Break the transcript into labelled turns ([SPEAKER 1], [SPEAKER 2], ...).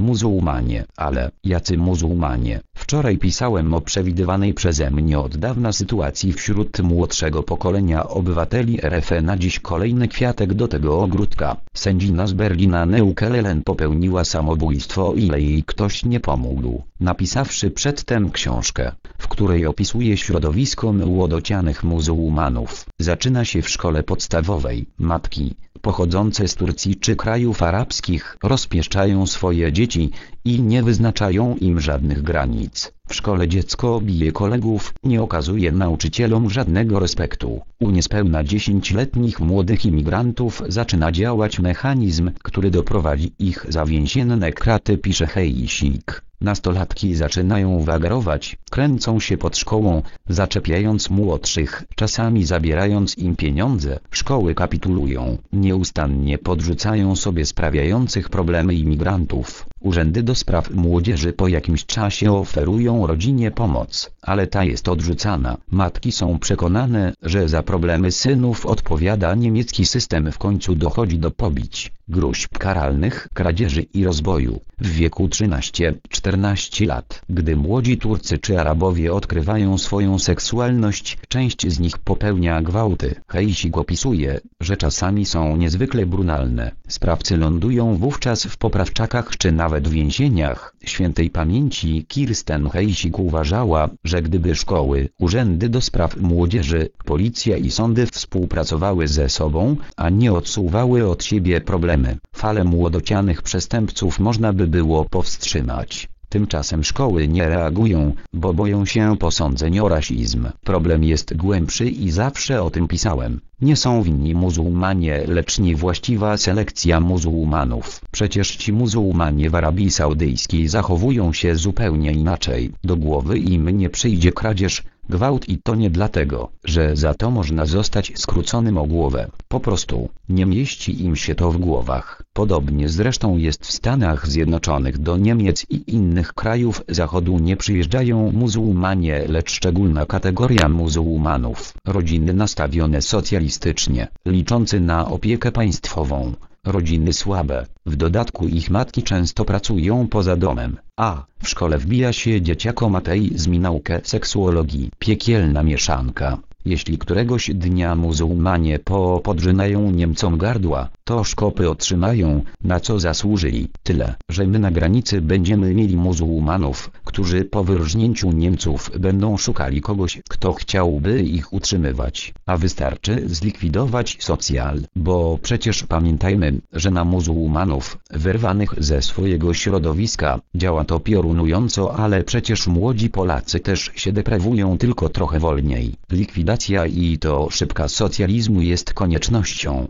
[SPEAKER 1] Muzułmanie, ale, jacy muzułmanie? Wczoraj pisałem o przewidywanej przeze mnie od dawna sytuacji wśród młodszego pokolenia obywateli RF na dziś kolejny kwiatek do tego ogródka. Sędzina z Berlina Neukelelen popełniła samobójstwo ile jej ktoś nie pomógł, napisawszy przedtem książkę, której opisuje środowisko młodocianych muzułmanów. Zaczyna się w szkole podstawowej. Matki, pochodzące z Turcji czy krajów arabskich rozpieszczają swoje dzieci i nie wyznaczają im żadnych granic. W szkole dziecko bije kolegów, nie okazuje nauczycielom żadnego respektu. U niespełna 10-letnich młodych imigrantów zaczyna działać mechanizm, który doprowadzi ich za więzienne kraty pisze Hejsik. Nastolatki zaczynają wagarować, kręcą się pod szkołą, zaczepiając młodszych, czasami zabierając im pieniądze. Szkoły kapitulują, nieustannie podrzucają sobie sprawiających problemy imigrantów. Urzędy do spraw młodzieży po jakimś czasie oferują rodzinie pomoc, ale ta jest odrzucana. Matki są przekonane, że za problemy synów odpowiada niemiecki system w końcu dochodzi do pobić, gruźb karalnych, kradzieży i rozboju. W wieku 13-14 lat, gdy młodzi Turcy czy Arabowie odkrywają swoją seksualność, część z nich popełnia gwałty. Hejsik opisuje, że czasami są niezwykle brutalne. Sprawcy lądują wówczas w poprawczakach czy nawet więzieniach. Świętej pamięci Kirsten Hejsik uważała, że gdyby szkoły, urzędy do spraw młodzieży, policja i sądy współpracowały ze sobą, a nie odsuwały od siebie problemy, falę młodocianych przestępców można by było powstrzymać. Tymczasem szkoły nie reagują, bo boją się posądzeń o rasizm. Problem jest głębszy i zawsze o tym pisałem. Nie są winni muzułmanie lecz niewłaściwa selekcja muzułmanów. Przecież ci muzułmanie w Arabii Saudyjskiej zachowują się zupełnie inaczej. Do głowy im nie przyjdzie kradzież, gwałt i to nie dlatego, że za to można zostać skróconym o głowę. Po prostu, nie mieści im się to w głowach. Podobnie zresztą jest w Stanach Zjednoczonych do Niemiec i innych krajów zachodu nie przyjeżdżają muzułmanie lecz szczególna kategoria muzułmanów. Rodziny nastawione socjalistycznie, liczący na opiekę państwową. Rodziny słabe, w dodatku ich matki często pracują poza domem, a w szkole wbija się dzieciakom ateizm i naukę seksuologii. Piekielna mieszanka. Jeśli któregoś dnia muzułmanie podrzynają Niemcom gardła, to szkopy otrzymają, na co zasłużyli. Tyle, że my na granicy będziemy mieli muzułmanów, którzy po wyrżnięciu Niemców będą szukali kogoś, kto chciałby ich utrzymywać. A wystarczy zlikwidować socjal, bo przecież pamiętajmy, że na muzułmanów, wyrwanych ze swojego środowiska, działa to piorunująco, ale przecież młodzi Polacy też się deprawują tylko trochę wolniej. Likwidacja i to szybka socjalizmu jest koniecznością.